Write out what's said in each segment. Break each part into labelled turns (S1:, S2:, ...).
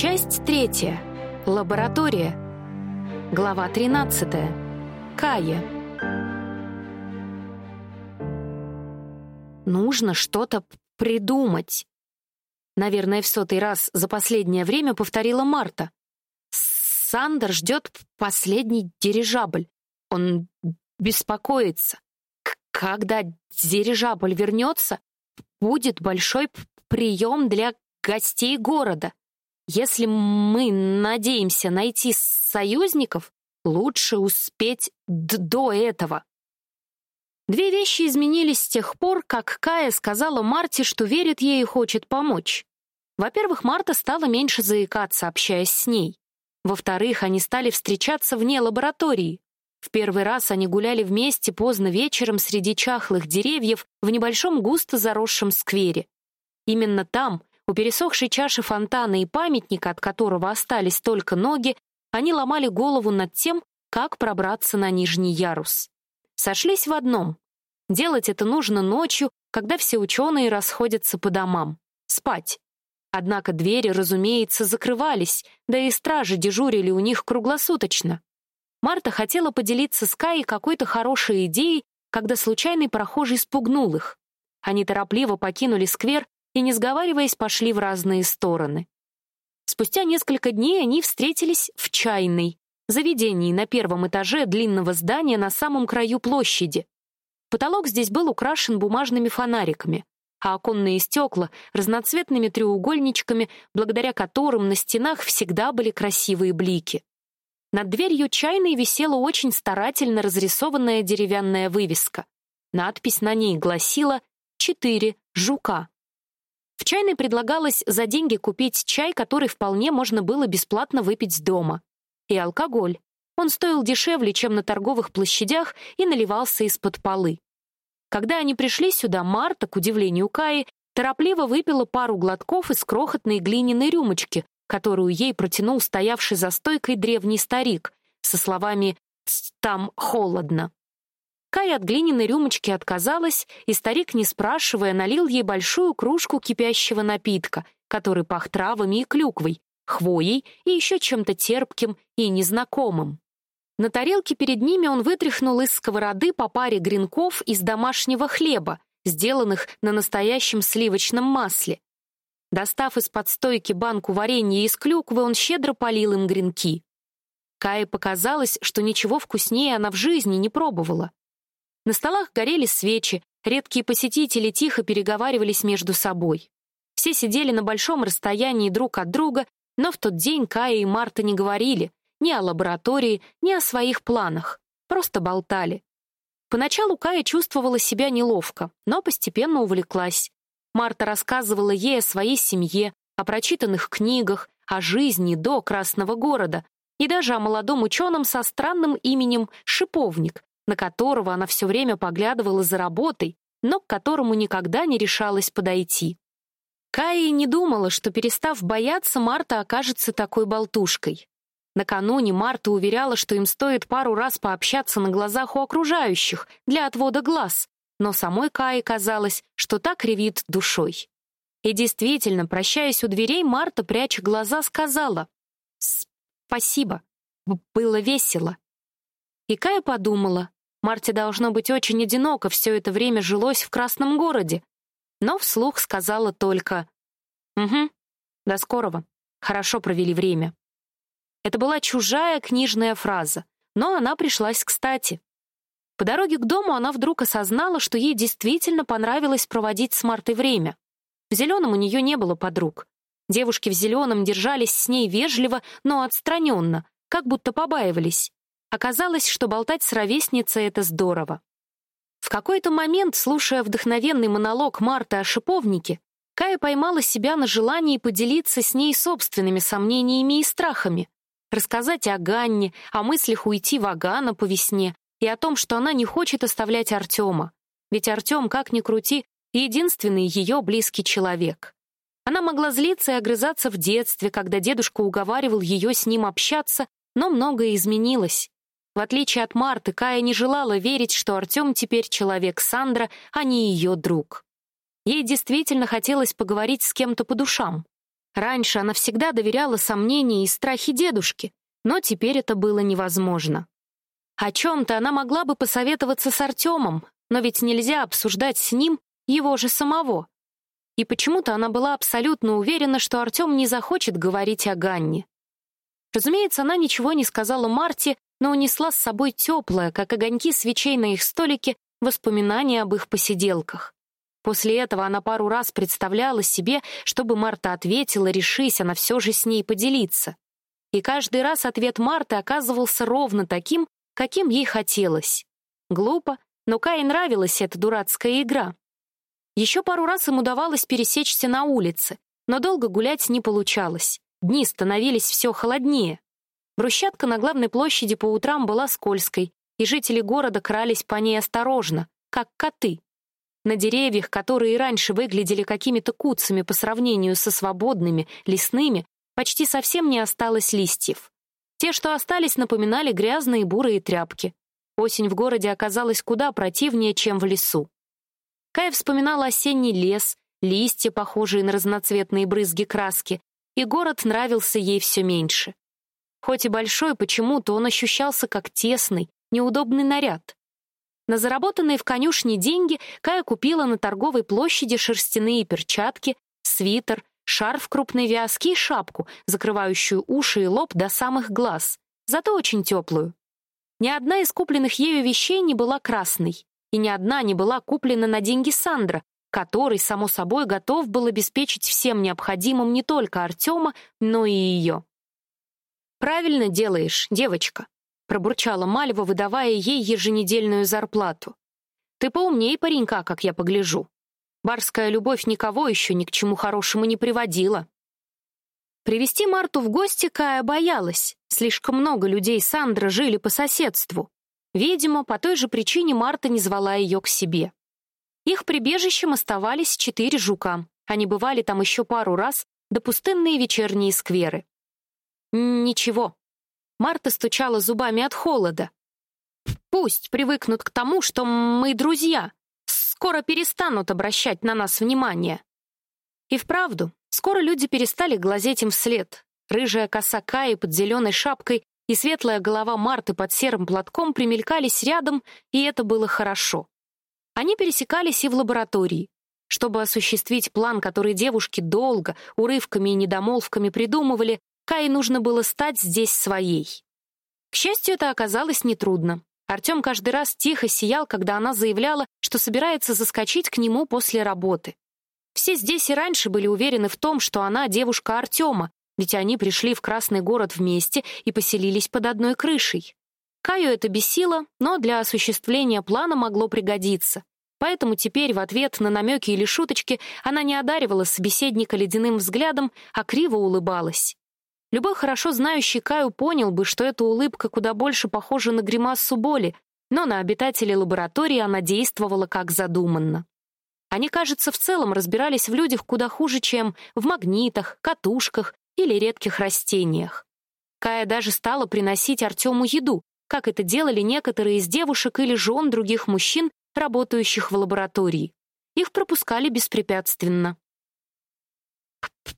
S1: Часть третья. Лаборатория. Глава 13. Кая. Нужно что-то придумать. Наверное, в сотый раз за последнее время повторила Марта. Сандер ждет последний дирижабль. Он беспокоится. Когда дирижабль вернется, будет большой прием для гостей города. Если мы надеемся найти союзников, лучше успеть до этого. Две вещи изменились с тех пор, как Кая сказала Марте, что верит ей и хочет помочь. Во-первых, Марта стала меньше заикаться, общаясь с ней. Во-вторых, они стали встречаться вне лаборатории. В первый раз они гуляли вместе поздно вечером среди чахлых деревьев в небольшом густо заросшем сквере. Именно там, у пересохшей чаши фонтана и памятника, от которого остались только ноги, они ломали голову над тем, как пробраться на нижний ярус. Сошлись в одном. Делать это нужно ночью, когда все ученые расходятся по домам. Спать. Однако двери, разумеется, закрывались, да и стражи дежурили у них круглосуточно. Марта хотела поделиться с Каей какой-то хорошей идеей, когда случайный прохожий спугнул их. Они торопливо покинули сквер и, не сговариваясь, пошли в разные стороны. Спустя несколько дней они встретились в чайной, заведении на первом этаже длинного здания на самом краю площади. Потолок здесь был украшен бумажными фонариками, а оконные стекла — разноцветными треугольничками, благодаря которым на стенах всегда были красивые блики. Над дверью чайной висела очень старательно разрисованная деревянная вывеска. Надпись на ней гласила «Четыре жука». В чайной предлагалось за деньги купить чай, который вполне можно было бесплатно выпить дома. И алкоголь. Он стоил дешевле, чем на торговых площадях, и наливался из-под полы. Когда они пришли сюда, Марта, к удивлению Каи, торопливо выпила пару глотков из крохотной глиняной рюмочки, которую ей протянул стоявший за стойкой древний старик, со словами «там холодно». Кая от глиняной рюмочки отказалась, и старик, не спрашивая, налил ей большую кружку кипящего напитка, который пах травами и клюквой, хвоей и еще чем-то терпким и незнакомым. На тарелке перед ними он вытряхнул из сковороды по паре гренков из домашнего хлеба, сделанных на настоящем сливочном масле. Достав из-под стойки банку варенья из клюквы, он щедро полил им гренки. Кае показалось, что ничего вкуснее она в жизни не пробовала. На столах горели свечи, редкие посетители тихо переговаривались между собой. Все сидели на большом расстоянии друг от друга, но в тот день Кая и Марта не говорили ни о лаборатории, ни о своих планах, просто болтали. Поначалу Кая чувствовала себя неловко, но постепенно увлеклась. Марта рассказывала ей о своей семье, о прочитанных книгах, о жизни до Красного города и даже о молодом ученом со странным именем Шиповник, на которого она все время поглядывала за работой, но к которому никогда не решалась подойти. Кая не думала, что, перестав бояться, Марта окажется такой болтушкой. Накануне Марта уверяла, что им стоит пару раз пообщаться на глазах у окружающих для отвода глаз, но самой Кае казалось, что так ревит душой. И действительно, прощаясь у дверей, Марта, пряча глаза, сказала «Спасибо, было весело». И Кая подумала, Марте должно быть очень одиноко все это время жилось в Красном городе. Но вслух сказала только «Угу, до скорого. Хорошо провели время». Это была чужая книжная фраза, но она пришлась кстати. По дороге к дому она вдруг осознала, что ей действительно понравилось проводить с Мартой время. В зеленом у нее не было подруг. Девушки в зеленом держались с ней вежливо, но отстраненно, как будто побаивались. Оказалось, что болтать с ровесницей — это здорово. В какой-то момент, слушая вдохновенный монолог Марты о шиповнике, Кая поймала себя на желании поделиться с ней собственными сомнениями и страхами, рассказать о Ганне, о мыслях уйти в Агана по весне и о том, что она не хочет оставлять Артема. Ведь Артем, как ни крути, единственный ее близкий человек. Она могла злиться и огрызаться в детстве, когда дедушка уговаривал ее с ним общаться, но многое изменилось. В отличие от Марты, Кая не желала верить, что Артем теперь человек Сандра, а не ее друг. Ей действительно хотелось поговорить с кем-то по душам. Раньше она всегда доверяла сомнения и страхи дедушки, но теперь это было невозможно. О чем-то она могла бы посоветоваться с Артемом, но ведь нельзя обсуждать с ним его же самого. И почему-то она была абсолютно уверена, что Артем не захочет говорить о Ганне. Разумеется, она ничего не сказала Марте, но унесла с собой теплое, как огоньки свечей на их столике, воспоминания об их посиделках. После этого она пару раз представляла себе, чтобы Марта ответила, решись она все же с ней поделиться. И каждый раз ответ Марты оказывался ровно таким, каким ей хотелось. Глупо, но Кае нравилась эта дурацкая игра. Еще пару раз им удавалось пересечься на улице, но долго гулять не получалось. Дни становились все холоднее. Брусчатка на главной площади по утрам была скользкой, и жители города крались по ней осторожно, как коты. На деревьях, которые раньше выглядели какими-то куцами по сравнению со свободными, лесными, почти совсем не осталось листьев. Те, что остались, напоминали грязные бурые тряпки. Осень в городе оказалась куда противнее, чем в лесу. Кай вспоминала осенний лес, листья, похожие на разноцветные брызги краски, и город нравился ей все меньше. Хоть и большой, почему-то он ощущался как тесный, неудобный наряд. На заработанные в конюшне деньги Кая купила на торговой площади шерстяные перчатки, свитер, шарф крупной вязки и шапку, закрывающую уши и лоб до самых глаз, зато очень теплую. Ни одна из купленных ею вещей не была красной, и ни одна не была куплена на деньги Сандра, который, само собой, готов был обеспечить всем необходимым не только Артема, но и ее. «Правильно делаешь, девочка», — пробурчала Мальва, выдавая ей еженедельную зарплату. «Ты поумней паренька, как я погляжу. Барская любовь никого еще ни к чему хорошему не приводила». Привести Марту в гости Кая боялась. Слишком много людей Сандра жили по соседству. Видимо, по той же причине Марта не звала ее к себе. Их прибежищем оставались четыре жука. Они бывали там еще пару раз, до пустынные вечерние скверы. Ничего. Марта стучала зубами от холода. Пусть привыкнут к тому, что мы друзья. Скоро перестанут обращать на нас внимание. И вправду, скоро люди перестали глазеть им вслед. Рыжая коса Каи под зеленой шапкой и светлая голова Марты под серым платком примелькались рядом, и это было хорошо. Они пересекались и в лаборатории. Чтобы осуществить план, который девушки долго, урывками и недомолвками придумывали, Кае нужно было стать здесь своей. К счастью, это оказалось нетрудно. Артем каждый раз тихо сиял, когда она заявляла, что собирается заскочить к нему после работы. Все здесь и раньше были уверены в том, что она девушка Артема, ведь они пришли в Красный город вместе и поселились под одной крышей. Каю это бесило, но для осуществления плана могло пригодиться. Поэтому теперь в ответ на намеки или шуточки она не одаривала собеседника ледяным взглядом, а криво улыбалась. Любой хорошо знающий Каю понял бы, что эта улыбка куда больше похожа на гримасу боли, но на обитателей лаборатории она действовала как задуманно. Они, кажется, в целом разбирались в людях куда хуже, чем в магнитах, катушках или редких растениях. Кая даже стала приносить Артему еду, как это делали некоторые из девушек или жен других мужчин, работающих в лаборатории. Их пропускали беспрепятственно.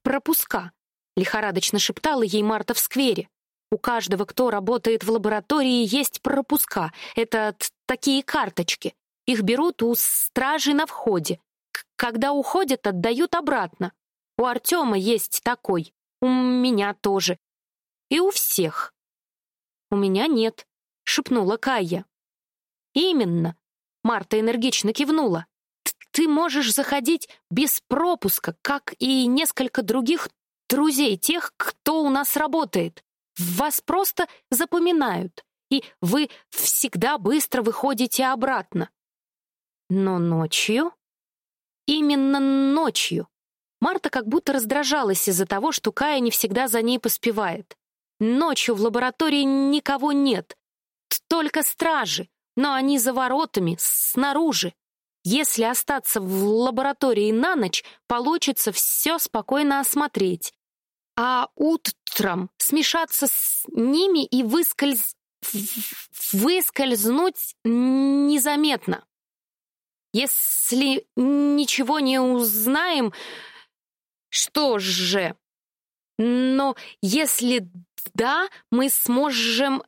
S1: «Пропуска», — лихорадочно шептала ей Марта в сквере. «У каждого, кто работает в лаборатории, есть пропуска. Это такие карточки. Их берут у стражи на входе. К когда уходят, отдают обратно. У Артема есть такой. У меня тоже. И у всех. У меня нет», — шепнула Кая. «Именно», — Марта энергично кивнула. «Ты можешь заходить без пропуска, как и несколько других друзей, тех, кто у нас работает. Вас просто запоминают, и вы всегда быстро выходите обратно. Но ночью? Именно ночью. Марта как будто раздражалась из-за того, что Кая не всегда за ней поспевает. Ночью в лаборатории никого нет, только стражи, но они за воротами, снаружи. Если остаться в лаборатории на ночь, получится все спокойно осмотреть а утром смешаться с ними и выскольз... выскользнуть незаметно. Если ничего не узнаем, что же? Но если да, мы сможем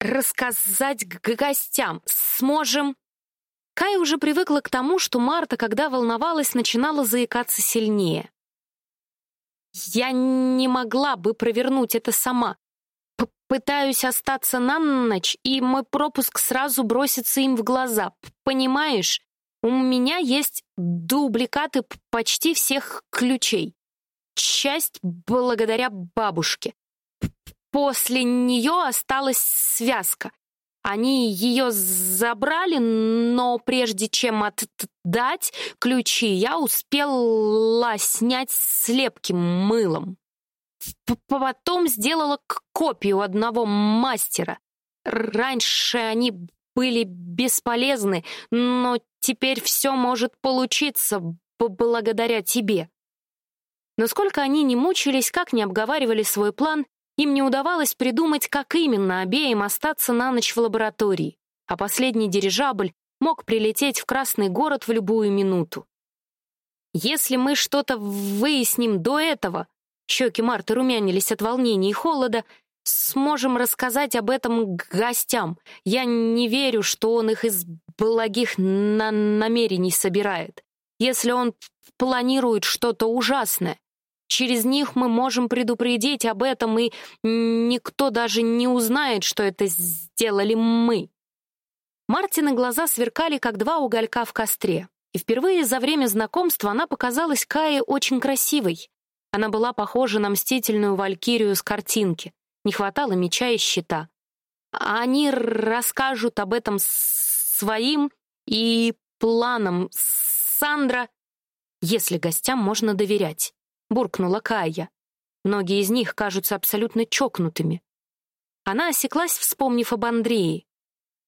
S1: рассказать гостям, сможем... Кая уже привыкла к тому, что Марта, когда волновалась, начинала заикаться сильнее. Я не могла бы провернуть это сама. П Пытаюсь остаться на ночь, и мой пропуск сразу бросится им в глаза. Понимаешь? У меня есть дубликаты почти всех ключей. Часть благодаря бабушке. После нее осталась связка. Они ее забрали, но прежде чем отдать ключи, я успела снять слепки мылом. Потом сделала копию одного мастера. Раньше они были бесполезны, но теперь все может получиться благодаря тебе. Но сколько они не мучились, как не обговаривали свой план, им не удавалось придумать, как именно обеим остаться на ночь в лаборатории, а последний дирижабль мог прилететь в Красный город в любую минуту. Если мы что-то выясним до этого, щеки Марты румянились от волнения и холода, сможем рассказать об этом гостям. Я не верю, что он их из благих на намерений собирает. Если он планирует что-то ужасное, Через них мы можем предупредить об этом, и никто даже не узнает, что это сделали мы. Мартины глаза сверкали, как два уголька в костре. И впервые за время знакомства она показалась Кае очень красивой. Она была похожа на мстительную валькирию с картинки. Не хватало меча и щита. Они расскажут об этом своим и планам Сандра, если гостям можно доверять. — буркнула Кая. Многие из них кажутся абсолютно чокнутыми. Она осеклась, вспомнив об Андрее.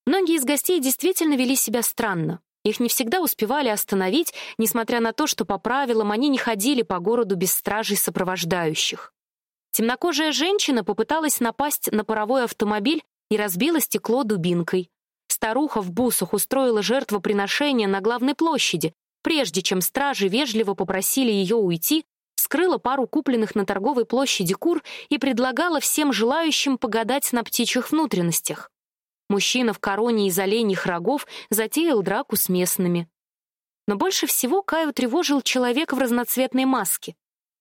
S1: Многие из гостей действительно вели себя странно. Их не всегда успевали остановить, несмотря на то, что по правилам они не ходили по городу без стражей сопровождающих. Темнокожая женщина попыталась напасть на паровой автомобиль и разбила стекло дубинкой. Старуха в бусах устроила жертвоприношение на главной площади, прежде чем стражи вежливо попросили ее уйти вскрыла пару купленных на торговой площади кур и предлагала всем желающим погадать на птичьих внутренностях. Мужчина в короне из оленьих рогов затеял драку с местными. Но больше всего Каю тревожил человек в разноцветной маске.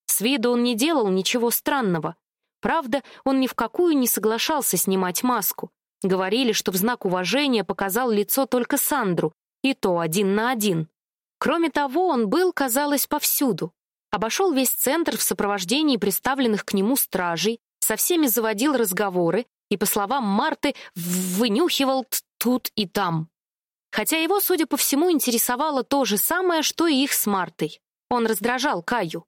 S1: С виду он не делал ничего странного. Правда, он ни в какую не соглашался снимать маску. Говорили, что в знак уважения показал лицо только Сандру, и то один на один. Кроме того, он был, казалось, повсюду. Обошел весь центр в сопровождении представленных к нему стражей, со всеми заводил разговоры и, по словам Марты, вынюхивал тут и там. Хотя его, судя по всему, интересовало то же самое, что и их с Мартой. Он раздражал Каю.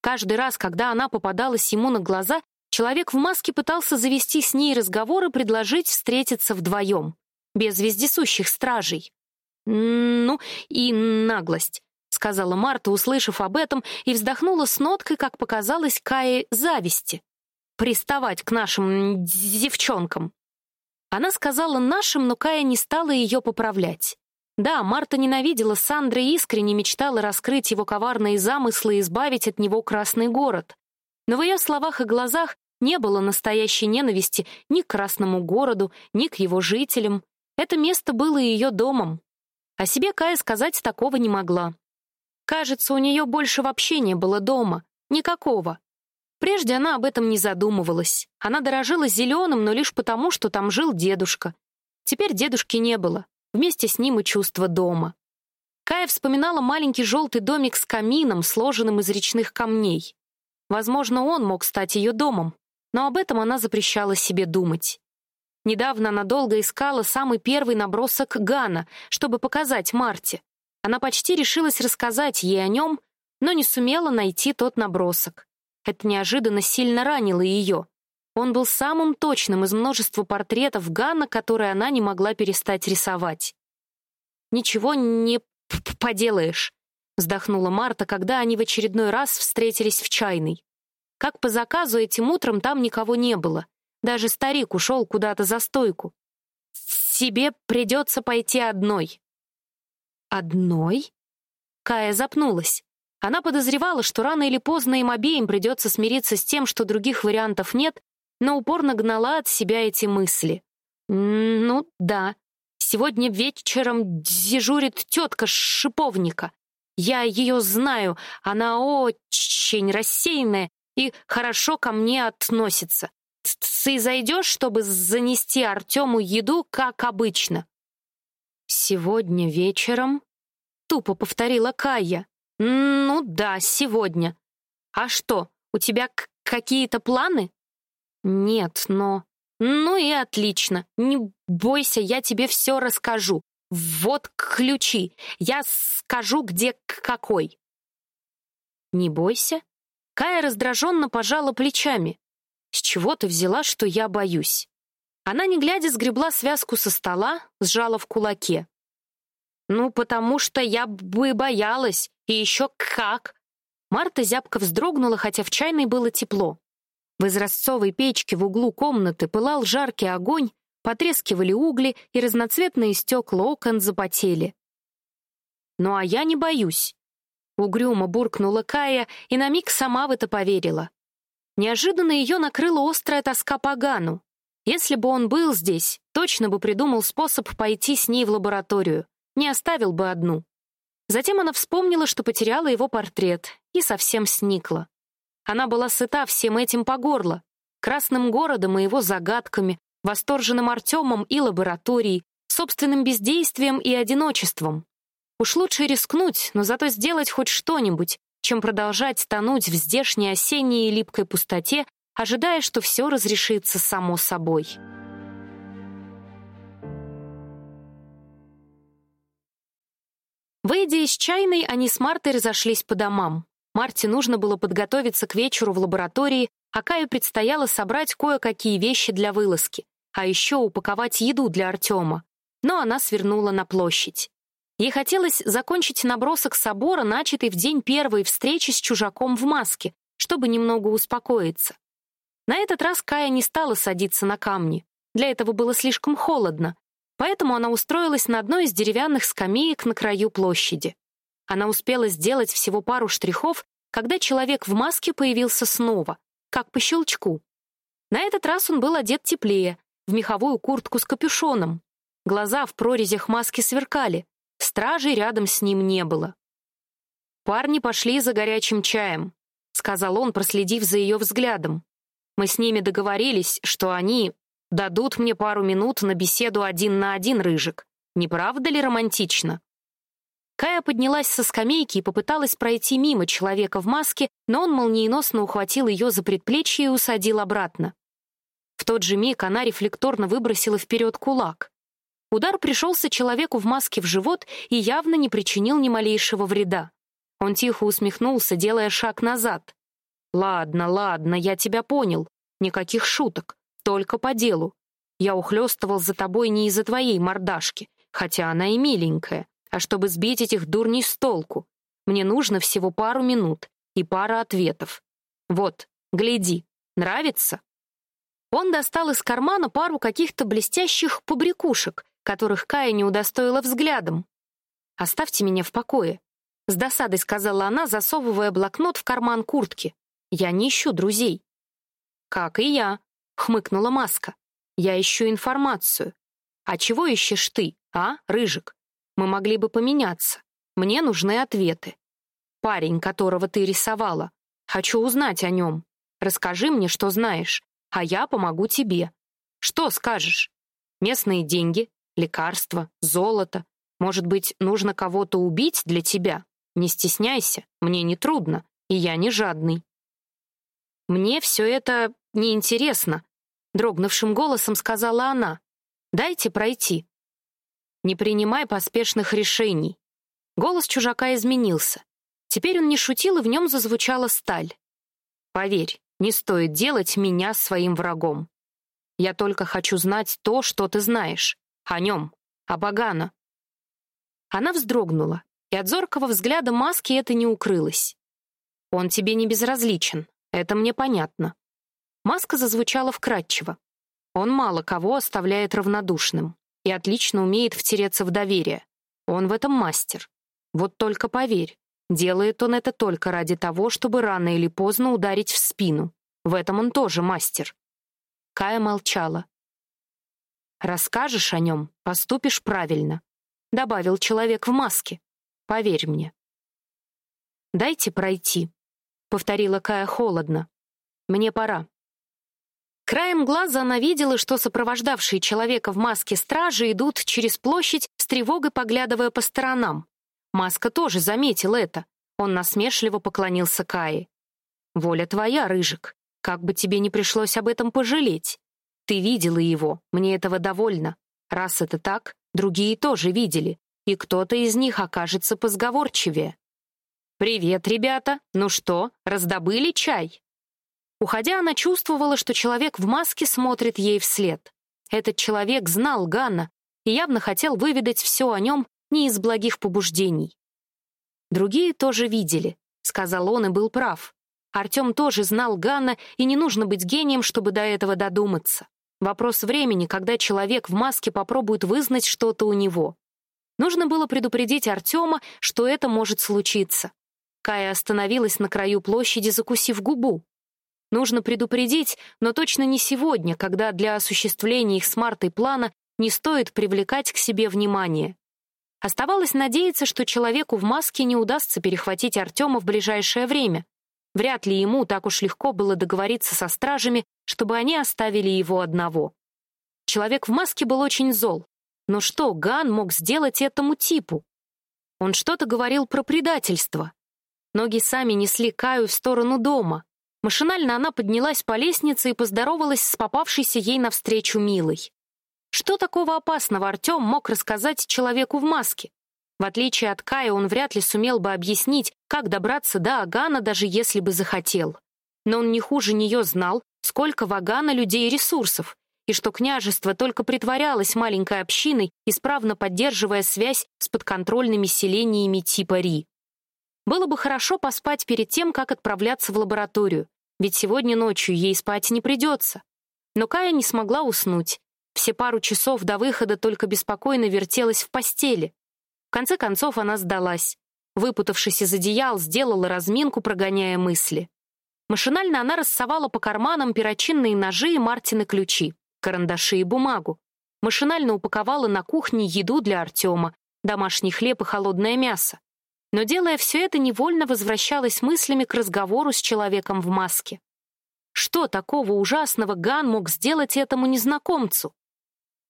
S1: Каждый раз, когда она попадалась ему на глаза, человек в маске пытался завести с ней разговор и предложить встретиться вдвоем, без вездесущих стражей. Ну, и наглость сказала Марта, услышав об этом, и вздохнула с ноткой, как показалось Кае, зависти. «Приставать к нашим девчонкам». Она сказала «нашим», но Кая не стала ее поправлять. Да, Марта ненавидела Сандра и искренне мечтала раскрыть его коварные замыслы и избавить от него Красный город. Но в ее словах и глазах не было настоящей ненависти ни к Красному городу, ни к его жителям. Это место было ее домом. О себе Кая сказать такого не могла. Кажется, у нее больше вообще не было дома. Никакого. Прежде она об этом не задумывалась. Она дорожила зеленым, но лишь потому, что там жил дедушка. Теперь дедушки не было. Вместе с ним и чувство дома. Кая вспоминала маленький желтый домик с камином, сложенным из речных камней. Возможно, он мог стать ее домом, но об этом она запрещала себе думать. Недавно она долго искала самый первый набросок Гана, чтобы показать Марте. Она почти решилась рассказать ей о нем, но не сумела найти тот набросок. Это неожиданно сильно ранило ее. Он был самым точным из множества портретов Ганна, которые она не могла перестать рисовать. «Ничего не поделаешь», — вздохнула Марта, когда они в очередной раз встретились в чайной. Как по заказу этим утром там никого не было. Даже старик ушел куда-то за стойку. «Тебе придется пойти одной», «Одной?» Кая запнулась. Она подозревала, что рано или поздно им обеим придется смириться с тем, что других вариантов нет, но упорно гнала от себя эти мысли. «Ну, да. Сегодня вечером дежурит тетка шиповника. Я ее знаю, она очень рассеянная и хорошо ко мне относится. Ты зайдешь, чтобы занести Артему еду, как обычно?» «Сегодня вечером?» — тупо повторила Кая. «Ну да, сегодня. А что, у тебя какие-то планы?» «Нет, но...» «Ну и отлично. Не бойся, я тебе все расскажу. Вот ключи. Я скажу, где какой». «Не бойся?» Кая раздраженно пожала плечами. «С чего ты взяла, что я боюсь?» Она, не глядя, сгребла связку со стола, сжала в кулаке. «Ну, потому что я бы боялась. И еще как!» Марта зябко вздрогнула, хотя в чайной было тепло. В изразцовой печке в углу комнаты пылал жаркий огонь, потрескивали угли, и разноцветные стекла окон запотели. «Ну а я не боюсь», — угрюмо буркнула Кая и на миг сама в это поверила. Неожиданно ее накрыла острая тоска по Гану. Если бы он был здесь, точно бы придумал способ пойти с ней в лабораторию, не оставил бы одну. Затем она вспомнила, что потеряла его портрет, и совсем сникла. Она была сыта всем этим по горло, красным городом и его загадками, восторженным Артемом и лабораторией, собственным бездействием и одиночеством. Уж лучше рискнуть, но зато сделать хоть что-нибудь, чем продолжать тонуть в здешней осенней липкой пустоте, ожидая, что все разрешится само собой. Выйдя из чайной, они с Мартой разошлись по домам. Марте нужно было подготовиться к вечеру в лаборатории, а Каю предстояло собрать кое-какие вещи для вылазки, а еще упаковать еду для Артема. Но она свернула на площадь. Ей хотелось закончить набросок собора, начатый в день первой встречи с чужаком в маске, чтобы немного успокоиться. На этот раз Кая не стала садиться на камни. Для этого было слишком холодно, поэтому она устроилась на одной из деревянных скамеек на краю площади. Она успела сделать всего пару штрихов, когда человек в маске появился снова, как по щелчку. На этот раз он был одет теплее, в меховую куртку с капюшоном. Глаза в прорезях маски сверкали. Стражей рядом с ним не было. «Парни пошли за горячим чаем», — сказал он, проследив за ее взглядом. «Мы с ними договорились, что они дадут мне пару минут на беседу один на один, Рыжик. Не правда ли романтично?» Кая поднялась со скамейки и попыталась пройти мимо человека в маске, но он молниеносно ухватил ее за предплечье и усадил обратно. В тот же миг она рефлекторно выбросила вперед кулак. Удар пришелся человеку в маске в живот и явно не причинил ни малейшего вреда. Он тихо усмехнулся, делая шаг назад. «Ладно, ладно, я тебя понял. Никаких шуток. Только по делу. Я ухлёстывал за тобой не из-за твоей мордашки, хотя она и миленькая а чтобы сбить этих дурней с толку. Мне нужно всего пару минут и пара ответов. Вот, гляди, нравится?» Он достал из кармана пару каких-то блестящих побрякушек, которых Кая не удостоила взглядом. «Оставьте меня в покое», — с досадой сказала она, засовывая блокнот в карман куртки. «Я не ищу друзей». «Как и я», — хмыкнула Маска. «Я ищу информацию. А чего ищешь ты, а, Рыжик? Мы могли бы поменяться. Мне нужны ответы. Парень, которого ты рисовала. Хочу узнать о нем. Расскажи мне, что знаешь, а я помогу тебе. Что скажешь? Местные деньги, лекарства, золото. Может быть, нужно кого-то убить для тебя? Не стесняйся, мне не трудно, и я не жадный. Мне все это неинтересно, дрогнувшим голосом сказала она. Дайте пройти. Не принимай поспешных решений. Голос чужака изменился. Теперь он не шутил, и в нем зазвучала сталь. Поверь, не стоит делать меня своим врагом. Я только хочу знать то, что ты знаешь. О нем, о Багана. Она вздрогнула, и от зоркого взгляда маски это не укрылось. Он тебе не безразличен, это мне понятно. Маска зазвучала вкратчиво. Он мало кого оставляет равнодушным и отлично умеет втереться в доверие. Он в этом мастер. Вот только поверь, Делает он это только ради того, чтобы рано или поздно ударить в спину. В этом он тоже мастер. Кая молчала. «Расскажешь о нем, поступишь правильно», — добавил человек в маске. «Поверь мне». «Дайте пройти», — повторила Кая холодно. «Мне пора». Краем глаза она видела, что сопровождавшие человека в маске стражи идут через площадь с тревогой поглядывая по сторонам. Маска тоже заметил это. Он насмешливо поклонился Кае. «Воля твоя, Рыжик. Как бы тебе не пришлось об этом пожалеть. Ты видела его, мне этого довольно. Раз это так, другие тоже видели, и кто-то из них окажется позговорчивее. «Привет, ребята! Ну что, раздобыли чай?» Уходя, она чувствовала, что человек в маске смотрит ей вслед. Этот человек знал Ганна и явно хотел выведать все о нем не из благих побуждений. Другие тоже видели, сказал он и был прав. Артем тоже знал Ганна, и не нужно быть гением, чтобы до этого додуматься. Вопрос времени, когда человек в маске попробует вызнать что-то у него. Нужно было предупредить Артема, что это может случиться. Кая остановилась на краю площади, закусив губу. Нужно предупредить, но точно не сегодня, когда для осуществления их с Мартой плана не стоит привлекать к себе внимание. Оставалось надеяться, что человеку в маске не удастся перехватить Артема в ближайшее время. Вряд ли ему так уж легко было договориться со стражами, чтобы они оставили его одного. Человек в маске был очень зол. Но что Ган мог сделать этому типу? Он что-то говорил про предательство. Ноги сами несли Каю в сторону дома. Машинально она поднялась по лестнице и поздоровалась с попавшейся ей навстречу Милой. Что такого опасного Артем мог рассказать человеку в маске? В отличие от Кая, он вряд ли сумел бы объяснить, как добраться до Агана, даже если бы захотел. Но он не хуже нее знал, сколько в Агана людей и ресурсов, и что княжество только притворялось маленькой общиной, исправно поддерживая связь с подконтрольными селениями типа Ри. Было бы хорошо поспать перед тем, как отправляться в лабораторию, ведь сегодня ночью ей спать не придется. Но Кая не смогла уснуть. Все пару часов до выхода только беспокойно вертелась в постели, конце концов она сдалась. Выпутавшись из одеял, сделала разминку, прогоняя мысли. Машинально она рассовала по карманам перочинные ножи и Мартины ключи, карандаши и бумагу. Машинально упаковала на кухне еду для Артема, домашний хлеб и холодное мясо. Но делая все это, невольно возвращалась мыслями к разговору с человеком в маске. Что такого ужасного Ган мог сделать этому незнакомцу?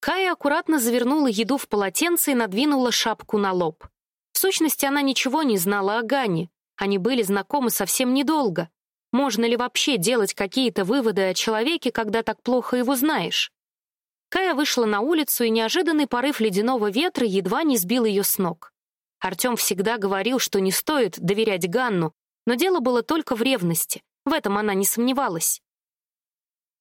S1: Кая аккуратно завернула еду в полотенце и надвинула шапку на лоб. В сущности, она ничего не знала о Гане. Они были знакомы совсем недолго. Можно ли вообще делать какие-то выводы о человеке, когда так плохо его знаешь? Кая вышла на улицу, и неожиданный порыв ледяного ветра едва не сбил ее с ног. Артем всегда говорил, что не стоит доверять Ганну, но дело было только в ревности. В этом она не сомневалась.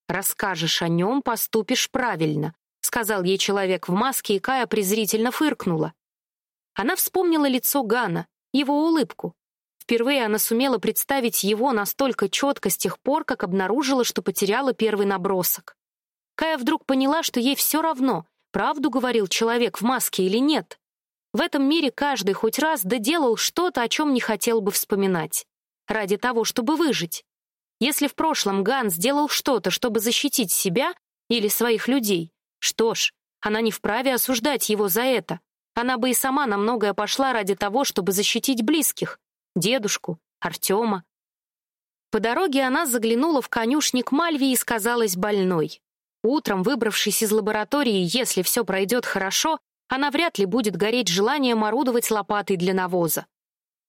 S1: «Расскажешь о нем, поступишь правильно», сказал ей человек в маске, и Кая презрительно фыркнула. Она вспомнила лицо Гана, его улыбку. Впервые она сумела представить его настолько четко с тех пор, как обнаружила, что потеряла первый набросок. Кая вдруг поняла, что ей все равно, правду говорил человек в маске или нет. В этом мире каждый хоть раз доделал что-то, о чем не хотел бы вспоминать. Ради того, чтобы выжить. Если в прошлом Ган сделал что-то, чтобы защитить себя или своих людей, что ж, она не вправе осуждать его за это. Она бы и сама на многое пошла ради того, чтобы защитить близких. Дедушку, Артема. По дороге она заглянула в конюшник Мальви и сказалась больной. Утром, выбравшись из лаборатории, если все пройдет хорошо, она вряд ли будет гореть желанием орудовать лопатой для навоза.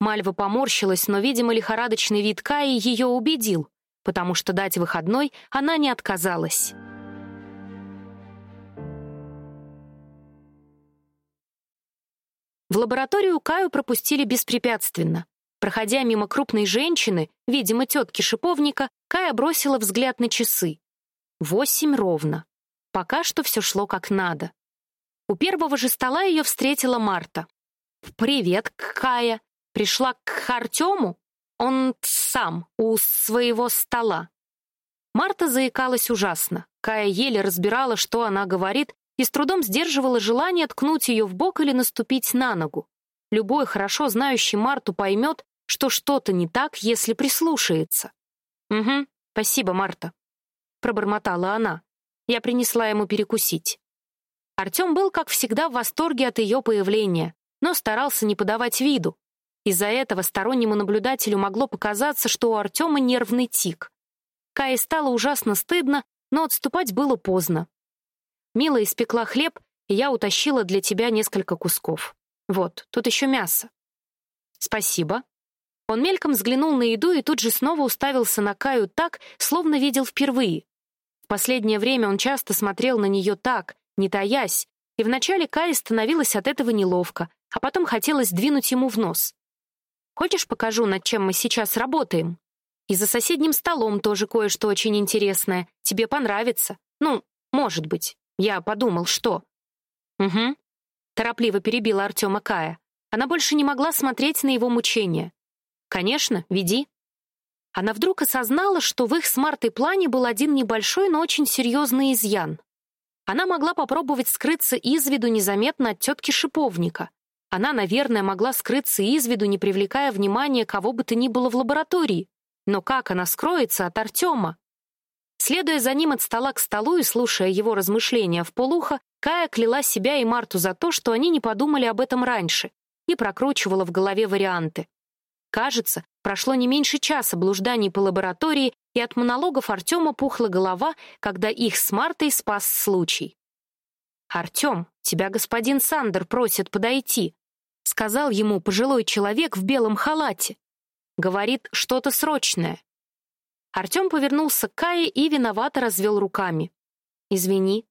S1: Мальва поморщилась, но, видимо, лихорадочный вид Каи ее убедил, потому что дать выходной она не отказалась. В лабораторию Каю пропустили беспрепятственно. Проходя мимо крупной женщины, видимо, тетки шиповника, Кая бросила взгляд на часы. Восемь ровно. Пока что все шло как надо. У первого же стола ее встретила Марта. «Привет, Кая. Пришла к Артему? Он сам, у своего стола». Марта заикалась ужасно. Кая еле разбирала, что она говорит, и с трудом сдерживала желание ткнуть ее в бок или наступить на ногу. Любой хорошо знающий Марту поймет, что что-то не так, если прислушается. «Угу, спасибо, Марта», — пробормотала она. Я принесла ему перекусить. Артем был, как всегда, в восторге от ее появления, но старался не подавать виду. Из-за этого стороннему наблюдателю могло показаться, что у Артема нервный тик. Кае стало ужасно стыдно, но отступать было поздно. Мила испекла хлеб, и я утащила для тебя несколько кусков. Вот, тут еще мясо. Спасибо. Он мельком взглянул на еду и тут же снова уставился на Каю так, словно видел впервые. В последнее время он часто смотрел на нее так, не таясь, и вначале Кае становилось от этого неловко, а потом хотелось двинуть ему в нос. «Хочешь, покажу, над чем мы сейчас работаем?» И за соседним столом тоже кое-что очень интересное. Тебе понравится. Ну, может быть. Я подумал, что... Угу. Торопливо перебила Артема Кая. Она больше не могла смотреть на его мучения. Конечно, веди. Она вдруг осознала, что в их с Мартой плане был один небольшой, но очень серьезный изъян. Она могла попробовать скрыться из виду незаметно от тетки Шиповника. Она, наверное, могла скрыться из виду, не привлекая внимания кого бы то ни было в лаборатории. Но как она скроется от Артема? Следуя за ним от стола к столу и слушая его размышления в полухо, Кая кляла себя и Марту за то, что они не подумали об этом раньше, и прокручивала в голове варианты. Кажется, прошло не меньше часа блужданий по лаборатории, и от монологов Артема пухла голова, когда их с Мартой спас случай. «Артем, тебя господин Сандер просит подойти», — сказал ему пожилой человек в белом халате. Говорит, что-то срочное. Артем повернулся к Кае и виновато развел руками. «Извини».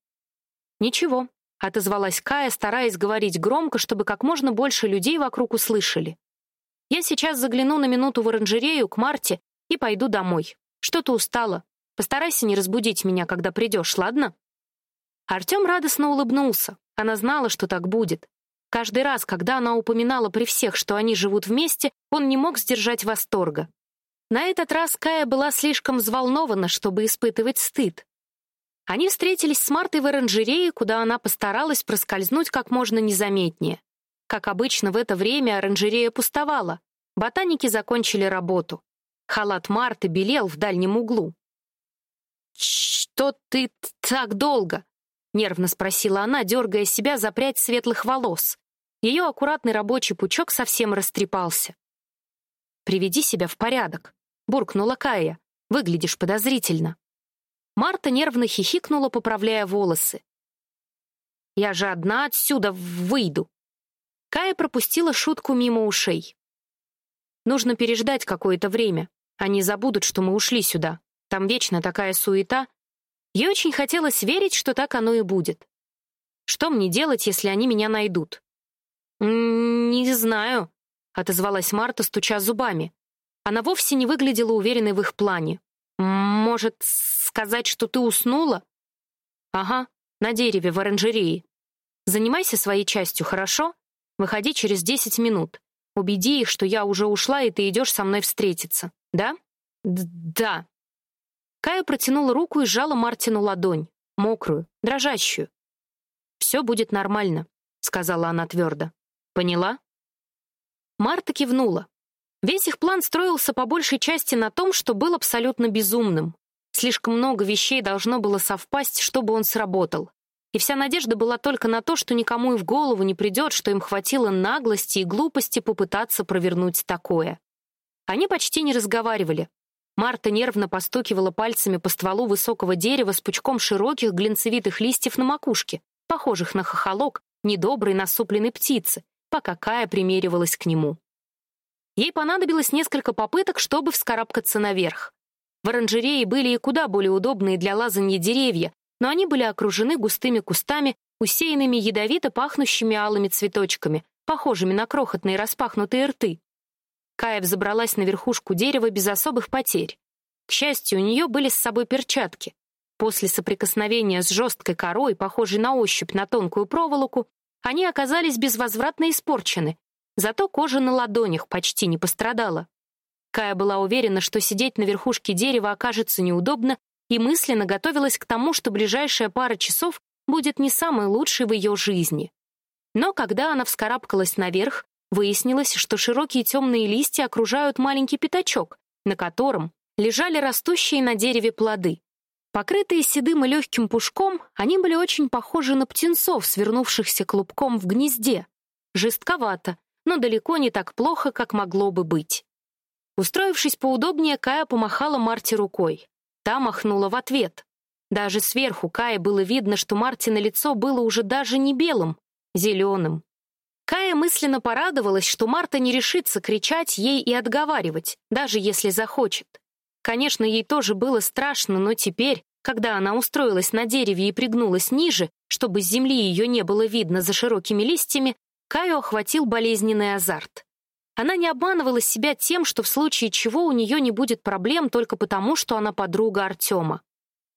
S1: «Ничего», — отозвалась Кая, стараясь говорить громко, чтобы как можно больше людей вокруг услышали. «Я сейчас загляну на минуту в оранжерею к Марте и пойду домой. Что-то устала. Постарайся не разбудить меня, когда придешь, ладно?» Артем радостно улыбнулся. Она знала, что так будет. Каждый раз, когда она упоминала при всех, что они живут вместе, он не мог сдержать восторга. На этот раз Кая была слишком взволнована, чтобы испытывать стыд. Они встретились с Мартой в оранжерее, куда она постаралась проскользнуть как можно незаметнее. Как обычно, в это время оранжерея пустовала. Ботаники закончили работу. Халат Марты белел в дальнем углу. «Что ты так долго?» — нервно спросила она, дергая себя за прядь светлых волос. Ее аккуратный рабочий пучок совсем растрепался. «Приведи себя в порядок», — буркнула Кая. «Выглядишь подозрительно». Марта нервно хихикнула, поправляя волосы. «Я же одна отсюда выйду». Кая пропустила шутку мимо ушей. «Нужно переждать какое-то время. Они забудут, что мы ушли сюда. Там вечно такая суета». Ей очень хотелось верить, что так оно и будет. Что мне делать, если они меня найдут? «Не знаю», — отозвалась Марта, стуча зубами. Она вовсе не выглядела уверенной в их плане. «Может, сказать, что ты уснула?» «Ага, на дереве в оранжерее. Занимайся своей частью, хорошо? Выходи через десять минут. Убеди их, что я уже ушла, и ты идешь со мной встретиться. Да?» Д «Да». Кая протянула руку и сжала Мартину ладонь, мокрую, дрожащую. «Все будет нормально», — сказала она твердо. Поняла? Марта кивнула. Весь их план строился по большей части на том, что был абсолютно безумным. Слишком много вещей должно было совпасть, чтобы он сработал. И вся надежда была только на то, что никому и в голову не придет, что им хватило наглости и глупости попытаться провернуть такое. Они почти не разговаривали. Марта нервно постукивала пальцами по стволу высокого дерева с пучком широких глинцевитых листьев на макушке, похожих на хохолок недоброй насупленной птицы, пока Кая примеривалась к нему. Ей понадобилось несколько попыток, чтобы вскарабкаться наверх. В оранжерее были и куда более удобные для лазанья деревья, но они были окружены густыми кустами, усеянными ядовито пахнущими алыми цветочками, похожими на крохотные распахнутые рты. Кая взобралась на верхушку дерева без особых потерь. К счастью, у нее были с собой перчатки. После соприкосновения с жесткой корой, похожей на ощупь на тонкую проволоку, они оказались безвозвратно испорчены, зато кожа на ладонях почти не пострадала. Кая была уверена, что сидеть на верхушке дерева окажется неудобно, и мысленно готовилась к тому, что ближайшая пара часов будет не самой лучшей в ее жизни. Но когда она вскарабкалась наверх, Выяснилось, что широкие темные листья окружают маленький пятачок, на котором лежали растущие на дереве плоды. Покрытые седым и легким пушком, они были очень похожи на птенцов, свернувшихся клубком в гнезде. Жестковато, но далеко не так плохо, как могло бы быть. Устроившись поудобнее, Кая помахала Марте рукой. Та махнула в ответ. Даже сверху Кае было видно, что Марте на лицо было уже даже не белым, зеленым. Кая мысленно порадовалась, что Марта не решится кричать ей и отговаривать, даже если захочет. Конечно, ей тоже было страшно, но теперь, когда она устроилась на дереве и пригнулась ниже, чтобы с земли ее не было видно за широкими листьями, Каю охватил болезненный азарт. Она не обманывала себя тем, что в случае чего у нее не будет проблем только потому, что она подруга Артема.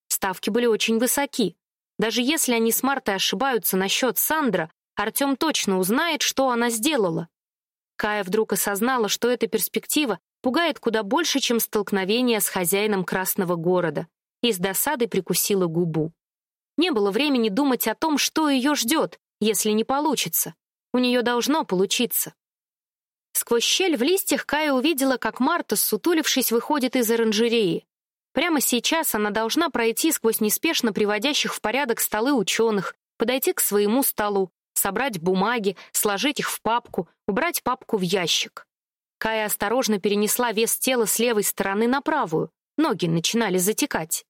S1: Ставки были очень высоки. Даже если они с Мартой ошибаются насчет Сандра, Артем точно узнает, что она сделала. Кая вдруг осознала, что эта перспектива пугает куда больше, чем столкновение с хозяином Красного города, и с досадой прикусила губу. Не было времени думать о том, что ее ждет, если не получится. У нее должно получиться. Сквозь щель в листьях Кая увидела, как Марта, сутулившись, выходит из оранжереи. Прямо сейчас она должна пройти сквозь неспешно приводящих в порядок столы ученых, подойти к своему столу, собрать бумаги, сложить их в папку, убрать папку в ящик. Кая осторожно перенесла вес тела с левой стороны на правую. Ноги начинали затекать.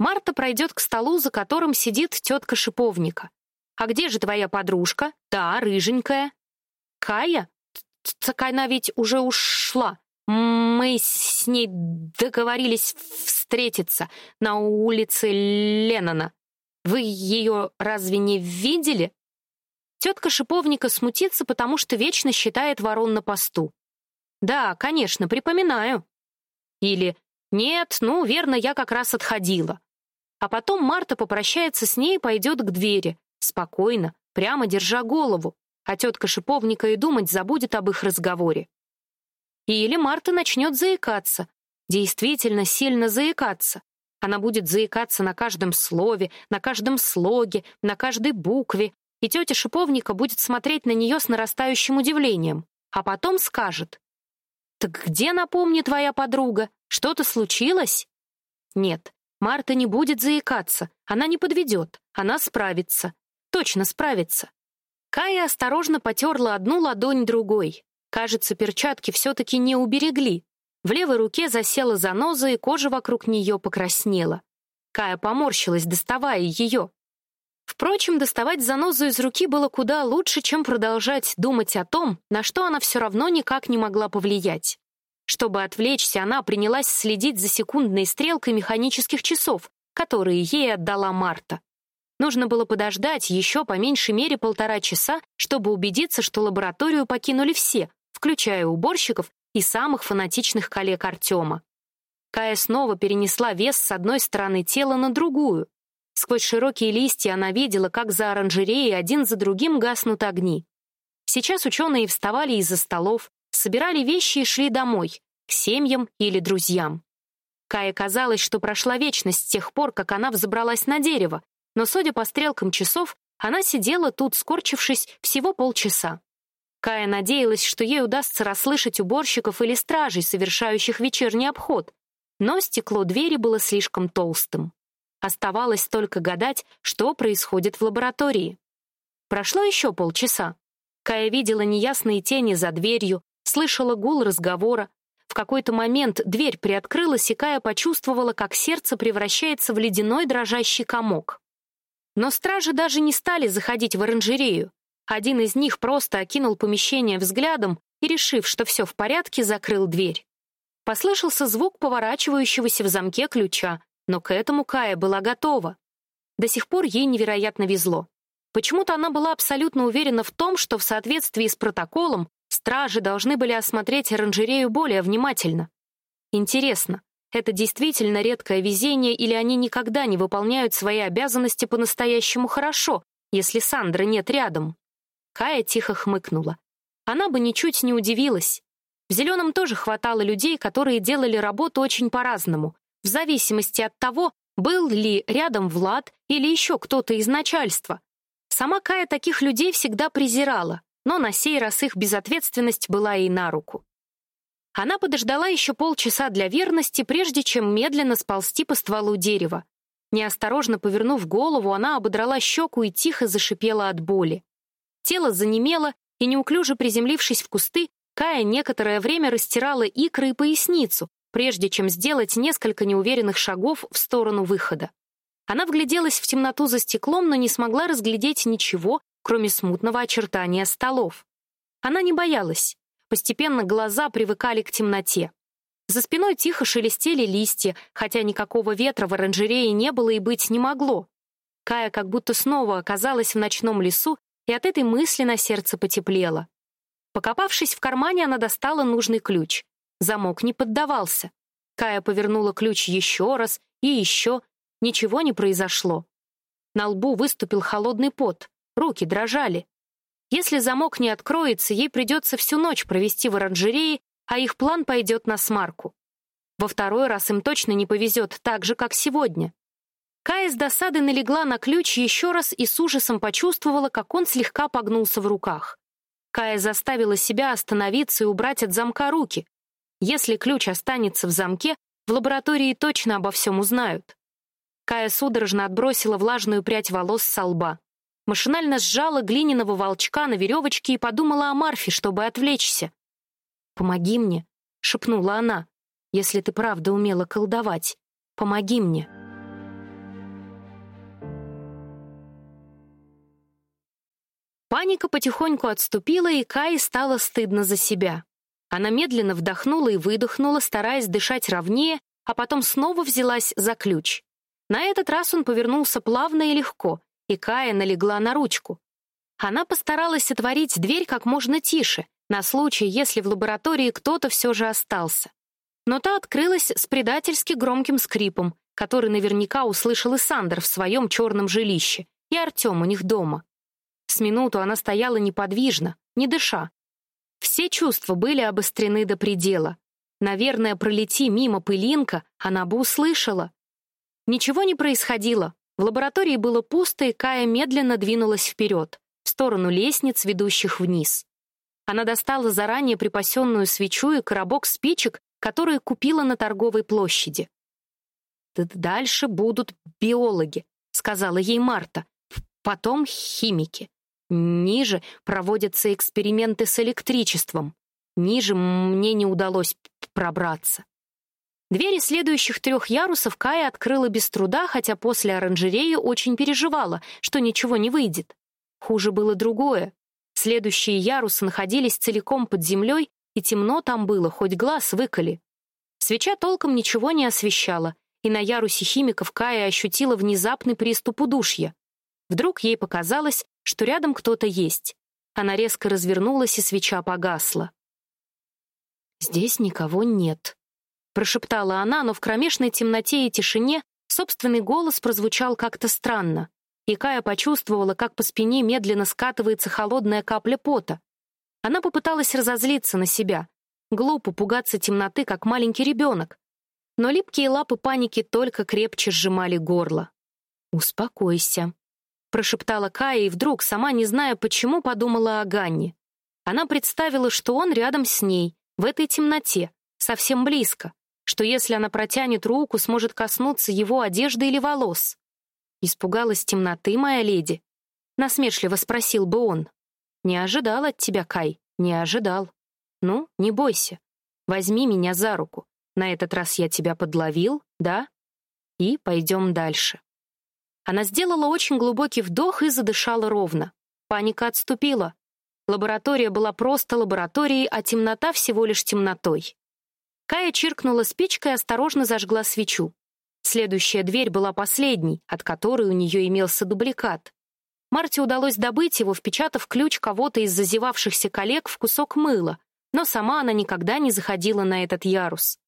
S1: Марта пройдет к столу, за которым сидит тетка шиповника. «А где же твоя подружка?» «Да, рыженькая». «Кая?» Так она ведь уже ушла. Мы с ней договорились встретиться на улице Леннона. Вы ее разве не видели? Тетка шиповника смутится, потому что вечно считает ворон на посту. Да, конечно, припоминаю. Или нет, ну, верно, я как раз отходила. А потом Марта попрощается с ней и пойдет к двери, спокойно, прямо держа голову, а тетка шиповника и думать забудет об их разговоре. Или Марта начнет заикаться, действительно сильно заикаться. Она будет заикаться на каждом слове, на каждом слоге, на каждой букве, и тетя шиповника будет смотреть на нее с нарастающим удивлением, а потом скажет: "Так где, напомни, твоя подруга? Что-то случилось?" Нет, Марта не будет заикаться, она не подведет, она справится. Точно справится. Кая осторожно потерла одну ладонь другой. Кажется, перчатки все-таки не уберегли. В левой руке засела заноза, и кожа вокруг нее покраснела. Кая поморщилась, доставая ее. Впрочем, доставать занозу из руки было куда лучше, чем продолжать думать о том, на что она все равно никак не могла повлиять. Чтобы отвлечься, она принялась следить за секундной стрелкой механических часов, которые ей отдала Марта. Нужно было подождать еще по меньшей мере полтора часа, чтобы убедиться, что лабораторию покинули все, включая уборщиков и самых фанатичных коллег Артема. Кая снова перенесла вес с одной стороны тела на другую. Сквозь широкие листья она видела, как за оранжереей один за другим гаснут огни. Сейчас ученые вставали из-за столов, собирали вещи и шли домой, к семьям или друзьям. Кае казалось, что прошла вечность с тех пор, как она взобралась на дерево, но, судя по стрелкам часов, она сидела тут, скорчившись, всего полчаса. Кая надеялась, что ей удастся расслышать уборщиков или стражей, совершающих вечерний обход, но стекло двери было слишком толстым. Оставалось только гадать, что происходит в лаборатории. Прошло еще полчаса. Кая видела неясные тени за дверью, слышала гул разговора. В какой-то момент дверь приоткрылась, и Кая почувствовала, как сердце превращается в ледяной дрожащий комок. Но стражи даже не стали заходить в оранжерею. Один из них просто окинул помещение взглядом и, решив, что все в порядке, закрыл дверь. Послышался звук поворачивающегося в замке ключа, но к этому Кая была готова. До сих пор ей невероятно везло. Почему-то она была абсолютно уверена в том, что в соответствии с протоколом стражи должны были осмотреть оранжерею более внимательно. Интересно, это действительно редкое везение или они никогда не выполняют свои обязанности по-настоящему хорошо, если Сандры нет рядом? Кая тихо хмыкнула. Она бы ничуть не удивилась. В зеленом тоже хватало людей, которые делали работу очень по-разному, в зависимости от того, был ли рядом Влад или еще кто-то из начальства. Сама Кая таких людей всегда презирала. но на сей раз их безответственность была ей на руку. Она подождала еще полчаса для верности, прежде чем медленно сползти по стволу дерева. Неосторожно повернув голову, она ободрала щеку и тихо зашипела от боли. Тело занемело, и, неуклюже приземлившись в кусты, Кая некоторое время растирала икры и поясницу, прежде чем сделать несколько неуверенных шагов в сторону выхода. Она вгляделась в темноту за стеклом, но не смогла разглядеть ничего, кроме смутного очертания столов. Она не боялась. Постепенно глаза привыкали к темноте. За спиной тихо шелестели листья, хотя никакого ветра в оранжерее не было и быть не могло. Кая как будто снова оказалась в ночном лесу, и от этой мысли на сердце потеплело. Покопавшись в кармане, она достала нужный ключ. Замок не поддавался. Кая повернула ключ еще раз и еще. Ничего не произошло. На лбу выступил холодный пот, руки дрожали. Если замок не откроется, ей придется всю ночь провести в оранжерее, а их план пойдет на смарку. Во второй раз им точно не повезет так же, как сегодня. Кая с досады налегла на ключ еще раз и с ужасом почувствовала, как он слегка погнулся в руках. Кая заставила себя остановиться и убрать от замка руки. Если ключ останется в замке, в лаборатории точно обо всем узнают. Кая судорожно отбросила влажную прядь волос со лба. Машинально сжала глиняного волчка на веревочке и подумала о Марфе, чтобы отвлечься. «Помоги мне», — шепнула она, — «если ты правда умела колдовать. Помоги мне». Паника потихоньку отступила, и Кае стало стыдно за себя. Она медленно вдохнула и выдохнула, стараясь дышать ровнее, а потом снова взялась за ключ. На этот раз он повернулся плавно и легко, и Кая налегла на ручку. Она постаралась отворить дверь как можно тише, на случай, если в лаборатории кто-то все же остался. Но та открылась с предательски громким скрипом, который наверняка услышал и Сандер в своем черном жилище, и Артем у них дома. С минуту она стояла неподвижно, не дыша. Все чувства были обострены до предела. Наверное, пролети мимо пылинка, она бы услышала. Ничего не происходило, в лаборатории было пусто, и Кая медленно двинулась вперед, в сторону лестниц, ведущих вниз. Она достала заранее припасенную свечу и коробок спичек, которые купила на торговой площади. «Дальше будут биологи», — сказала ей Марта. «Потом химики. Ниже проводятся эксперименты с электричеством. Ниже мне не удалось пробраться. Двери следующих трех ярусов Кая открыла без труда, хотя после оранжереи очень переживала, что ничего не выйдет. Хуже было другое. Следующие ярусы находились целиком под землей, и темно там было, хоть глаз выколи. Свеча толком ничего не освещала, и на ярусе химиков Кая ощутила внезапный приступ удушья. Вдруг ей показалось, что рядом кто-то есть. Она резко развернулась, и свеча погасла. «Здесь никого нет», прошептала она, но в кромешной темноте и тишине собственный голос прозвучал как-то странно. И Кая почувствовала, как по спине медленно скатывается холодная капля пота. Она попыталась разозлиться на себя. Глупо пугаться темноты, как маленький ребенок. Но липкие лапы паники только крепче сжимали горло. «Успокойся», — прошептала Кая и вдруг, сама не зная почему, подумала о Ганне. Она представила, что он рядом с ней, в этой темноте, совсем близко что если она протянет руку, сможет коснуться его одежды или волос. «Испугалась темноты, моя леди?» — насмешливо спросил бы он. «Не ожидал от тебя, Кай, не ожидал. Ну, не бойся. Возьми меня за руку. На этот раз я тебя подловил, да? И пойдем дальше». Она сделала очень глубокий вдох и задышала ровно. Паника отступила. Лаборатория была просто лабораторией, а темнота всего лишь темнотой. Кая чиркнула спичкой и осторожно зажгла свечу. Следующая дверь была последней, от которой у нее имелся дубликат. Марте удалось добыть его, впечатав ключ кого-то из зазевавшихся коллег в кусок мыла, но сама она никогда не заходила на этот ярус.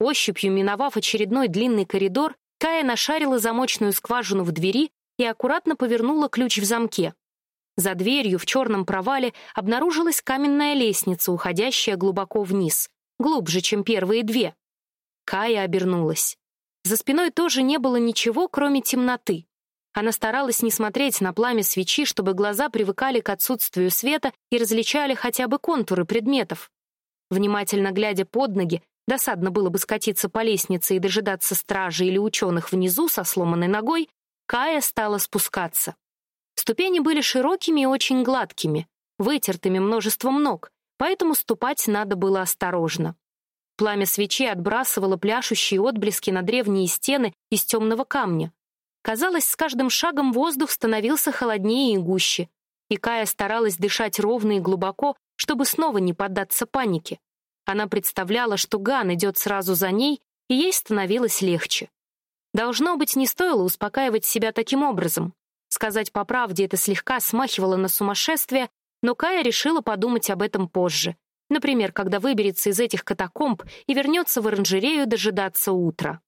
S1: Ощупью миновав очередной длинный коридор, Кая нашарила замочную скважину в двери и аккуратно повернула ключ в замке. За дверью в черном провале обнаружилась каменная лестница, уходящая глубоко вниз глубже, чем первые две. Кая обернулась. За спиной тоже не было ничего, кроме темноты. Она старалась не смотреть на пламя свечи, чтобы глаза привыкали к отсутствию света и различали хотя бы контуры предметов. Внимательно глядя под ноги, досадно было бы скатиться по лестнице и дожидаться стражи или ученых внизу со сломанной ногой, Кая стала спускаться. Ступени были широкими и очень гладкими, вытертыми множеством ног, поэтому ступать надо было осторожно. Пламя свечи отбрасывало пляшущие отблески на древние стены из темного камня, Казалось, с каждым шагом воздух становился холоднее и гуще, и Кая старалась дышать ровно и глубоко, чтобы снова не поддаться панике. Она представляла, что Ган идет сразу за ней, и ей становилось легче. Должно быть, не стоило успокаивать себя таким образом. Сказать по правде, это слегка смахивало на сумасшествие, но Кая решила подумать об этом позже. Например, когда выберется из этих катакомб и вернется в оранжерею дожидаться утра.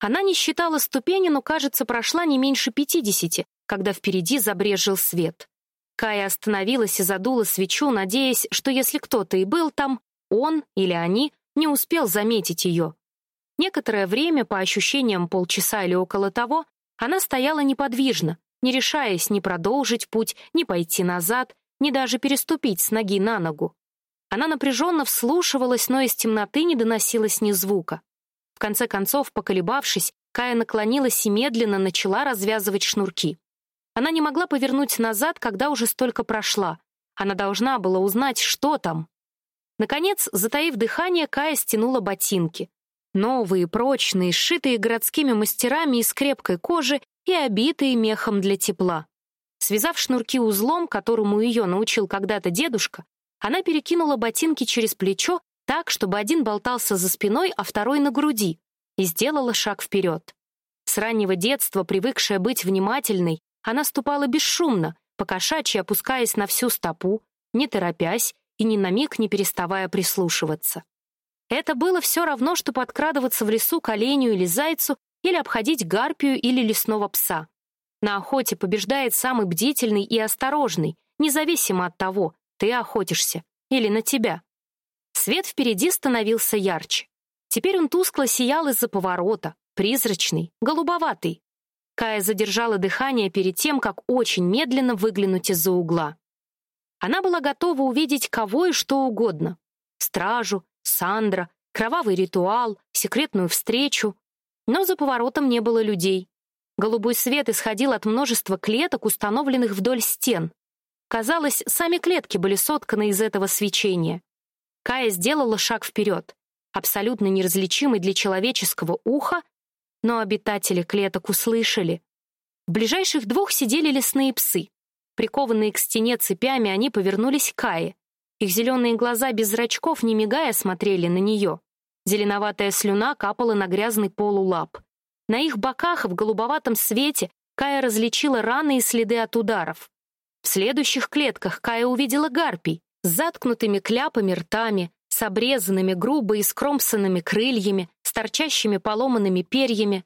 S1: Она не считала ступени, но, кажется, прошла не меньше пятидесяти, когда впереди забрезжил свет. Кая остановилась и задула свечу, надеясь, что если кто-то и был там, он или они не успел заметить ее. Некоторое время, по ощущениям полчаса или около того, она стояла неподвижно, не решаясь ни продолжить путь, ни пойти назад, ни даже переступить с ноги на ногу. Она напряженно вслушивалась, но из темноты не доносилось ни звука. В конце концов, поколебавшись, Кая наклонилась и медленно начала развязывать шнурки. Она не могла повернуть назад, когда уже столько прошла. Она должна была узнать, что там. Наконец, затаив дыхание, Кая стянула ботинки. Новые, прочные, сшитые городскими мастерами из крепкой кожи и обитые мехом для тепла. Связав шнурки узлом, которому ее научил когда-то дедушка, она перекинула ботинки через плечо так, чтобы один болтался за спиной, а второй на груди, и сделала шаг вперед. С раннего детства, привыкшая быть внимательной, она ступала бесшумно, покошачьи опускаясь на всю стопу, не торопясь и ни на миг не переставая прислушиваться. Это было все равно, что подкрадываться в лесу к оленю или зайцу или обходить гарпию или лесного пса. На охоте побеждает самый бдительный и осторожный, независимо от того, ты охотишься или на тебя. Свет впереди становился ярче. Теперь он тускло сиял из-за поворота, призрачный, голубоватый. Кая задержала дыхание перед тем, как очень медленно выглянуть из-за угла. Она была готова увидеть кого и что угодно. Стражу, Сандра, кровавый ритуал, секретную встречу. Но за поворотом не было людей. Голубой свет исходил от множества клеток, установленных вдоль стен. Казалось, сами клетки были сотканы из этого свечения. Кая сделала шаг вперед, абсолютно неразличимый для человеческого уха, но обитатели клеток услышали. В ближайших двух сидели лесные псы. Прикованные к стене цепями, они повернулись к Кае. Их зеленые глаза без зрачков, не мигая, смотрели на нее. Зеленоватая слюна капала на грязный пол у лап. На их боках в голубоватом свете Кая различила раны и следы от ударов. В следующих клетках Кая увидела гарпий, с заткнутыми кляпами ртами, с обрезанными грубо и скромсанными крыльями, с торчащими поломанными перьями.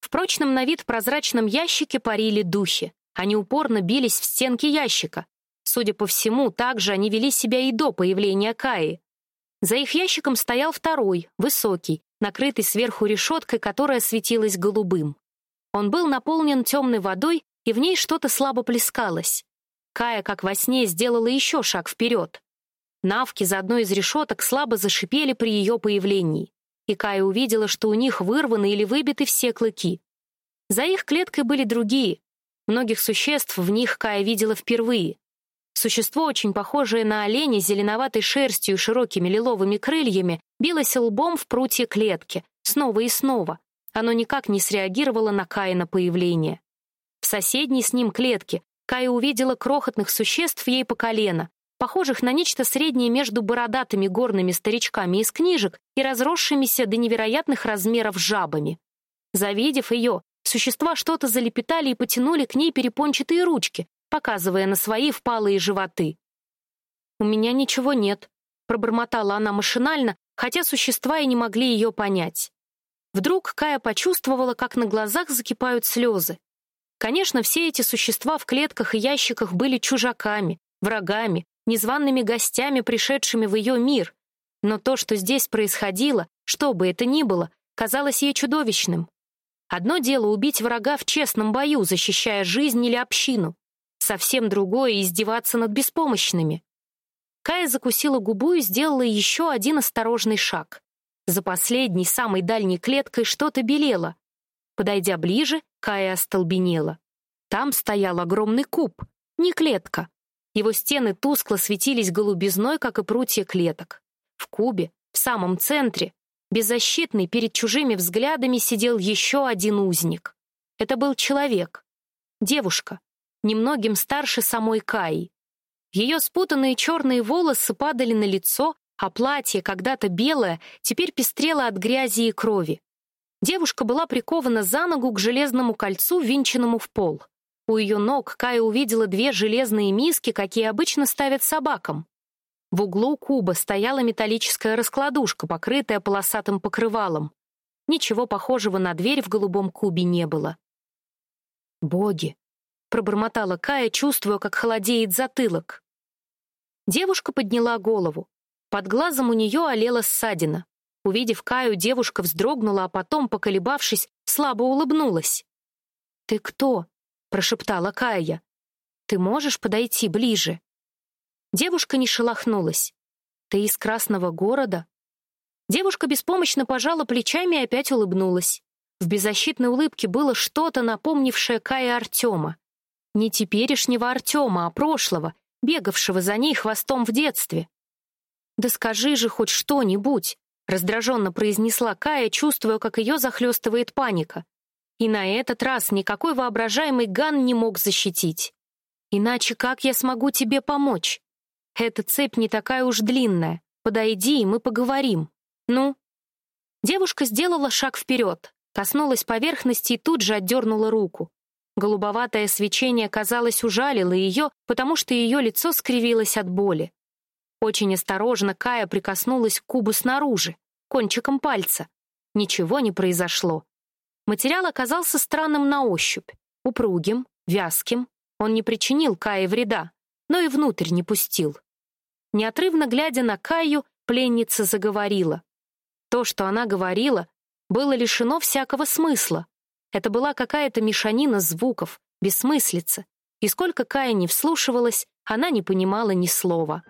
S1: В прочном на вид прозрачном ящике парили духи. Они упорно бились в стенки ящика. Судя по всему, так же они вели себя и до появления Каи. За их ящиком стоял второй, высокий, накрытый сверху решеткой, которая светилась голубым. Он был наполнен темной водой, и в ней что-то слабо плескалось. Кая, как во сне, сделала еще шаг вперед. Навки за одной из решеток слабо зашипели при ее появлении, и Кая увидела, что у них вырваны или выбиты все клыки. За их клеткой были другие. Многих существ в них Кая видела впервые. Существо, очень похожее на оленя с зеленоватой шерстью и широкими лиловыми крыльями, билось лбом в прутье клетки, снова и снова. Оно никак не среагировало на Каина появление. В соседней с ним клетке Кая увидела крохотных существ ей по колено, похожих на нечто среднее между бородатыми горными старичками из книжек и разросшимися до невероятных размеров жабами. Завидев ее, существа что-то залепетали и потянули к ней перепончатые ручки, показывая на свои впалые животы. «У меня ничего нет», — пробормотала она машинально, хотя существа и не могли ее понять. Вдруг Кая почувствовала, как на глазах закипают слезы. Конечно, все эти существа в клетках и ящиках были чужаками, врагами, незваными гостями, пришедшими в ее мир. Но то, что здесь происходило, что бы это ни было, казалось ей чудовищным. Одно дело убить врага в честном бою, защищая жизнь или общину. Совсем другое — издеваться над беспомощными. Кая закусила губу и сделала еще один осторожный шаг. За последней, самой дальней клеткой что-то белело. Подойдя ближе, Кая остолбенела. Там стоял огромный куб, не клетка. Его стены тускло светились голубизной, как и прутья клеток. В кубе, в самом центре, беззащитный перед чужими взглядами сидел еще один узник. Это был человек. Девушка, немногим старше самой Каи. Ее спутанные черные волосы падали на лицо, а платье, когда-то белое, теперь пестрело от грязи и крови. Девушка была прикована за ногу к железному кольцу, винченному в пол. У ее ног Кая увидела две железные миски, какие обычно ставят собакам. В углу куба стояла металлическая раскладушка, покрытая полосатым покрывалом. Ничего похожего на дверь в голубом кубе не было. «Боги!» — пробормотала Кая, чувствуя, как холодеет затылок. Девушка подняла голову. Под глазом у нее олела ссадина. Увидев Каю, девушка вздрогнула, а потом, поколебавшись, слабо улыбнулась. «Ты кто?» — прошептала Кая. «Ты можешь подойти ближе?» Девушка не шелохнулась. «Ты из Красного города?» Девушка беспомощно пожала плечами и опять улыбнулась. В беззащитной улыбке было что-то, напомнившее Кая Артема. Не теперешнего Артема, а прошлого, бегавшего за ней хвостом в детстве. «Да скажи же хоть что-нибудь!» — раздраженно произнесла Кая, чувствуя, как ее захлестывает паника. И на этот раз никакой воображаемый Ган не мог защитить. «Иначе как я смогу тебе помочь? Эта цепь не такая уж длинная. Подойди, и мы поговорим. Ну?» Девушка сделала шаг вперед, коснулась поверхности и тут же отдернула руку. Голубоватое свечение, казалось, ужалило ее, потому что ее лицо скривилось от боли. Очень осторожно Кая прикоснулась к кубу снаружи, кончиком пальца. Ничего не произошло. Материал оказался странным на ощупь, упругим, вязким. Он не причинил Кае вреда, но и внутрь не пустил. Неотрывно глядя на Каю, пленница заговорила. То, что она говорила, было лишено всякого смысла. Это была какая-то мешанина звуков, бессмыслица, и сколько Кая не вслушивалась, она не понимала ни слова.